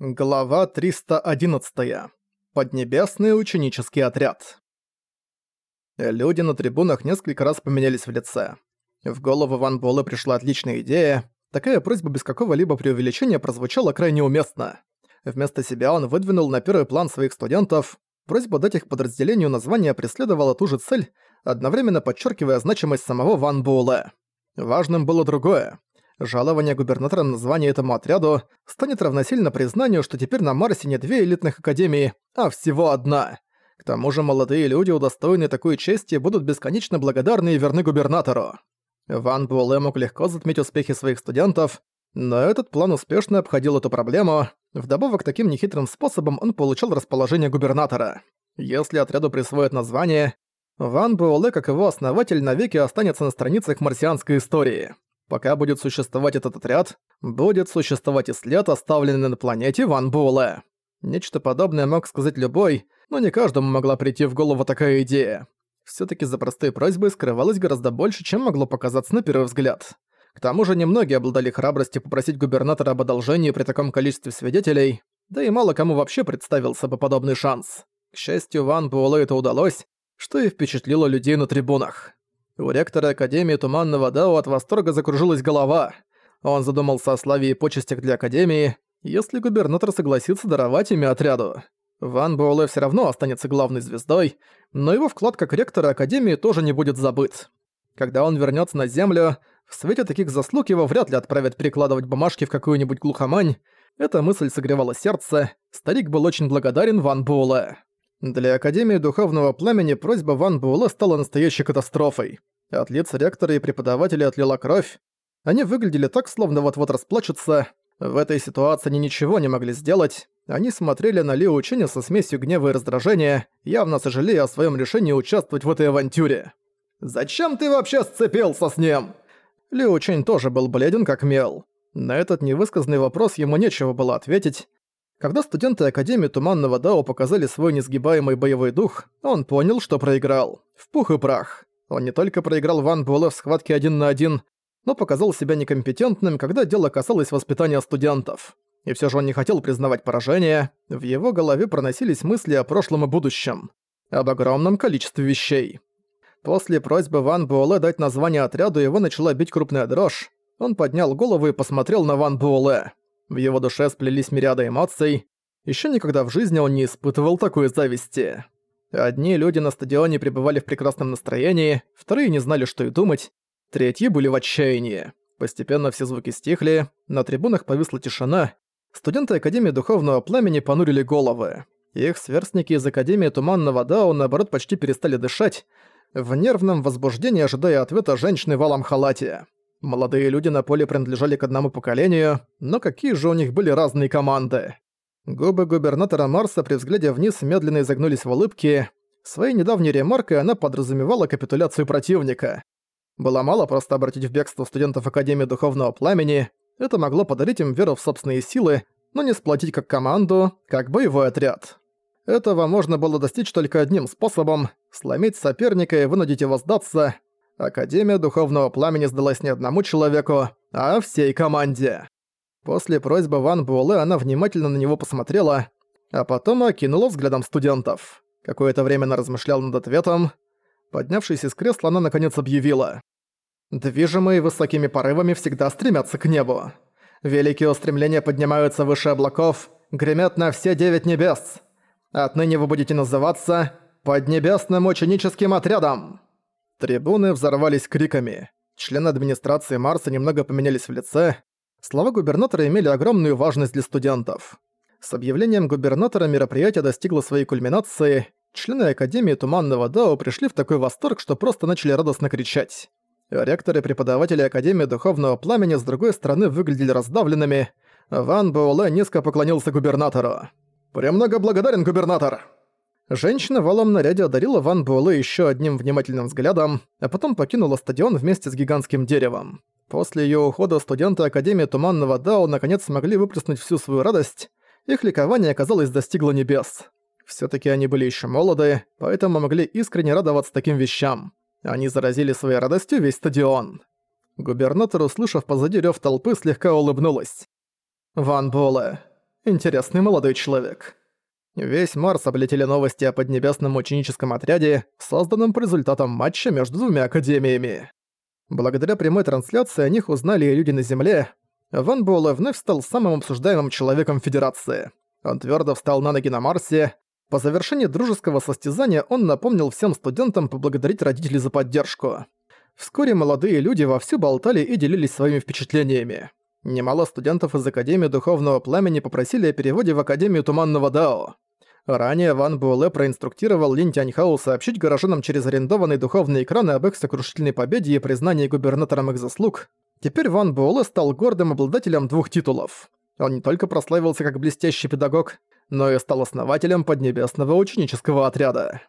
Глава 311. Поднебесный ученический отряд. Люди на трибунах несколько раз поменялись в лице. В голову Ван Буэлэ пришла отличная идея. Такая просьба без какого-либо преувеличения прозвучала крайне уместно. Вместо себя он выдвинул на первый план своих студентов. Просьба дать их подразделению название преследовала ту же цель, одновременно подчеркивая значимость самого Ван Буэлэ. Важным было другое. Жалование губернатора на название этому отряду станет равносильно признанию, что теперь на Марсе не две элитных академии, а всего одна. К тому же молодые люди, удостоенные такой чести, будут бесконечно благодарны и верны губернатору. Ван Буэлэ мог легко затмить успехи своих студентов, но этот план успешно обходил эту проблему. Вдобавок, таким нехитрым способом он получил расположение губернатора. Если отряду присвоят название, Ван Буэлэ, как его основатель, навеки останется на страницах марсианской истории. Пока будет существовать этот отряд, будет существовать и след, оставленный на планете Ван Буэлэ. Нечто подобное мог сказать любой, но не каждому могла прийти в голову такая идея. Всё-таки за простой просьбой скрывалось гораздо больше, чем могло показаться на первый взгляд. К тому же немногие обладали храбростью попросить губернатора об одолжении при таком количестве свидетелей, да и мало кому вообще представился бы подобный шанс. К счастью, Ван Буэлэ это удалось, что и впечатлило людей на трибунах. У ректора Академии Туманного Дао от восторга закружилась голова. Он задумался о славе и почестях для Академии, если губернатор согласится даровать ими отряду. Ван Буэлэ всё равно останется главной звездой, но его вклад как ректора Академии тоже не будет забыт. Когда он вернётся на Землю, в свете таких заслуг его вряд ли отправят перекладывать бумажки в какую-нибудь глухомань. Эта мысль согревала сердце, старик был очень благодарен Ван Буэлэ. Для Академии Духовного Пламени просьба Ван Буэлэ стала настоящей катастрофой. От лиц ректора и преподавателя отлила кровь. Они выглядели так, словно вот-вот расплачутся. В этой ситуации они ничего не могли сделать. Они смотрели на Лиу Чиня со смесью гнева и раздражения, явно сожалея о своем решении участвовать в этой авантюре. «Зачем ты вообще сцепился с ним?» Лиу Чинь тоже был бледен как мел. На этот невысказанный вопрос ему нечего было ответить. Когда студенты Академии Туманного Дао показали свой несгибаемый боевой дух, он понял, что проиграл. В пух и прах. Он не только проиграл Ван Буэлэ в схватке один на один, но показал себя некомпетентным, когда дело касалось воспитания студентов. И все же он не хотел признавать поражение, в его голове проносились мысли о прошлом и будущем. Об огромном количестве вещей. После просьбы Ван Буэлэ дать название отряду его начала бить крупная дрожь. Он поднял голову и посмотрел на Ван Буэлэ. В его душе сплелись мириады эмоций. Еще никогда в жизни он не испытывал такой зависти. Одни люди на стадионе пребывали в прекрасном настроении, вторые не знали, что и думать, третьи были в отчаянии. Постепенно все звуки стихли, на трибунах повисла тишина, студенты Академии Духовного Пламени понурили головы. Их сверстники из Академии Туманного Дао, наоборот, почти перестали дышать, в нервном возбуждении ожидая ответа женщины в алом халате. Молодые люди на поле принадлежали к одному поколению, но какие же у них были разные команды. Губы губернатора Марса при взгляде вниз медленно изогнулись в улыбке. Своей недавней ремаркой она подразумевала капитуляцию противника. Было мало просто обратить в бегство студентов Академии Духовного Пламени, это могло подарить им веру в собственные силы, но не сплотить как команду, как боевой отряд. Этого можно было достичь только одним способом – сломить соперника и вынудить его сдаться – Академия Духовного Пламени сдалась не одному человеку, а всей команде. После просьбы Ван Буэлэ она внимательно на него посмотрела, а потом окинула взглядом студентов. Какое-то время она размышляла над ответом. Поднявшись из кресла, она наконец объявила. «Движимые высокими порывами всегда стремятся к небу. Великие устремления поднимаются выше облаков, гремят на все девять небес. Отныне вы будете называться Поднебесным ученическим отрядом!» Трибуны взорвались криками. Члены администрации Марса немного поменялись в лице. Слова губернатора имели огромную важность для студентов. С объявлением губернатора мероприятие достигло своей кульминации. Члены Академии Туманного Дао пришли в такой восторг, что просто начали радостно кричать. Ректоры и преподаватели Академии Духовного Пламени с другой стороны выглядели раздавленными. Ван Буэлэ низко поклонился губернатору. «Премного благодарен, губернатор!» Женщина в алом наряде одарила Ван Буэлэ еще одним внимательным взглядом, а потом покинула стадион вместе с гигантским деревом. После ее ухода студенты Академии Туманного Дао наконец смогли выплеснуть всю свою радость. Их ликование, казалось, достигло небес. все таки они были еще молоды, поэтому могли искренне радоваться таким вещам. Они заразили своей радостью весь стадион. Губернатор, услышав позади рёв толпы, слегка улыбнулась. «Ван Буэлэ, Интересный молодой человек. Весь Марс облетели новости о поднебесном ученическом отряде, созданном по результатам матча между двумя академиями. Благодаря прямой трансляции о них узнали и люди на Земле. Ван Буэлэ вновь стал самым обсуждаемым человеком Федерации. Он твердо встал на ноги на Марсе. По завершении дружеского состязания он напомнил всем студентам поблагодарить родителей за поддержку. Вскоре молодые люди вовсю болтали и делились своими впечатлениями. Немало студентов из Академии Духовного Пламени попросили о переводе в Академию Туманного Дао. Ранее Ван Буэлэ проинструктировал Лин Тяньхау сообщить горожанам через арендованный духовный экран об их сокрушительной победе и признании губернатором их заслуг. Теперь Ван Буэлэ стал гордым обладателем двух титулов. Он не только прославился как блестящий педагог, но и стал основателем Поднебесного ученического отряда.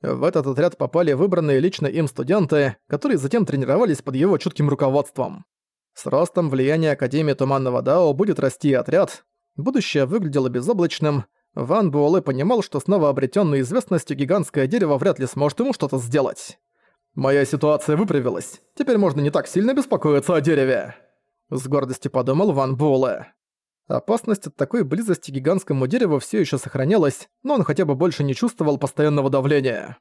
В этот отряд попали выбранные лично им студенты, которые затем тренировались под его чутким руководством. С ростом влияния Академии Туманного Дао будет расти отряд. Будущее выглядело безоблачным. Ван Буэлэ понимал, что снова обретённой известностью гигантское дерево вряд ли сможет ему что-то сделать. «Моя ситуация выправилась. Теперь можно не так сильно беспокоиться о дереве», — с гордостью подумал Ван Буэлэ. Опасность от такой близости к гигантскому дереву все еще сохранялась, но он хотя бы больше не чувствовал постоянного давления.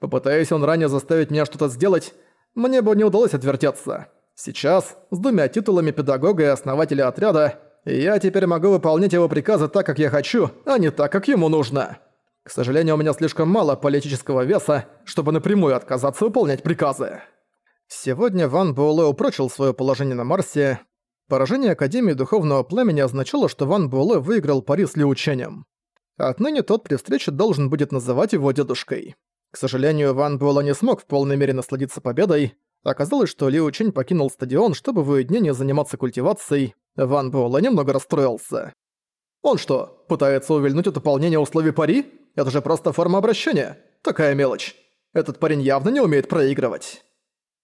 Попытаясь он ранее заставить меня что-то сделать, мне бы не удалось отвертеться. Сейчас, с двумя титулами педагога и основателя отряда, я теперь могу выполнять его приказы так, как я хочу, а не так, как ему нужно. К сожалению, у меня слишком мало политического веса, чтобы напрямую отказаться выполнять приказы. Сегодня Ван Буэлэ упрочил свое положение на Марсе, Поражение Академии Духовного Племени означало, что Ван Буэлэ выиграл пари с Лиу Ченем. Отныне тот при встрече должен будет называть его дедушкой. К сожалению, Ван Буэлэ не смог в полной мере насладиться победой. Оказалось, что Лиу Чень покинул стадион, чтобы в уединении заниматься культивацией. Ван Буэлэ немного расстроился. Он что, пытается увильнуть от выполнения условий пари? Это же просто форма обращения. Такая мелочь. Этот парень явно не умеет проигрывать.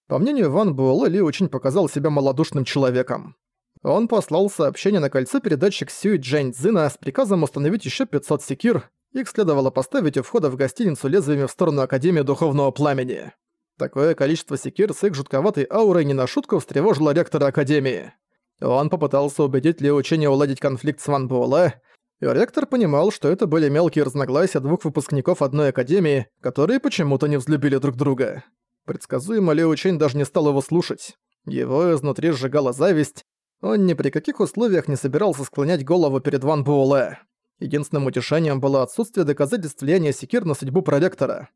По мнению Ван Буэлэ, Ли очень показал себя малодушным человеком. Он послал сообщение на кольцо передатчик Сюй Джэнь Цзина с приказом установить еще 500 секир, их следовало поставить у входа в гостиницу лезвиями в сторону Академии Духовного Пламени. Такое количество секир с их жутковатой аурой не на шутку встревожило ректора Академии. Он попытался убедить Ли Учения уладить конфликт с Ван Буэлэ, и ректор понимал, что это были мелкие разногласия двух выпускников одной Академии, которые почему-то не взлюбили друг друга. Предсказуемо Ли Учень даже не стал его слушать. Его изнутри сжигала зависть, он ни при каких условиях не собирался склонять голову перед Ван Буэлэ. Единственным утешением было отсутствие доказательств влияния Секир на судьбу проректора.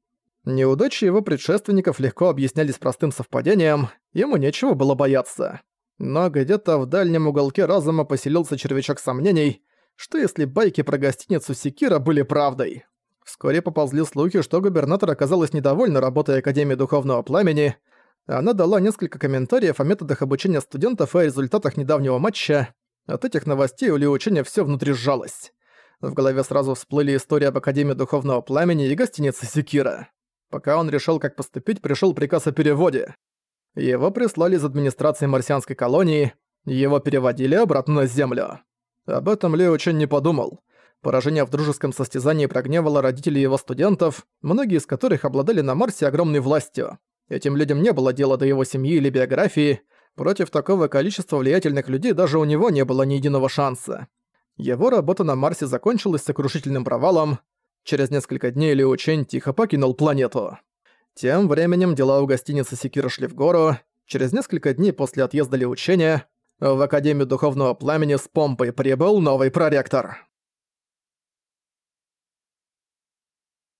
Неудачи его предшественников легко объяснялись простым совпадением, ему нечего было бояться. Но где-то в дальнем уголке разума поселился червячок сомнений, что если байки про гостиницу Секира были правдой. Вскоре поползли слухи, что губернатор оказалась недовольна работой Академии Духовного Пламени, она дала несколько комментариев о методах обучения студентов и о результатах недавнего матча. От этих новостей у Ли Ученя всё внутри сжалось. В голове сразу всплыли истории об Академии Духовного Пламени и гостинице Секира. Пока он решил, как поступить, пришёл приказ о переводе. Его прислали из администрации марсианской колонии, его переводили обратно на Землю. Об этом Ли Учень не подумал. Поражение в дружеском состязании прогневало родителей его студентов, многие из которых обладали на Марсе огромной властью. Этим людям не было дела до его семьи или биографии. Против такого количества влиятельных людей даже у него не было ни единого шанса. Его работа на Марсе закончилась сокрушительным провалом. Через несколько дней Лиу Чэнь тихо покинул планету. Тем временем дела у гостиницы Секира шли в гору. Через несколько дней после отъезда Лиу Чэня в Академию Духовного Пламени с помпой прибыл новый проректор.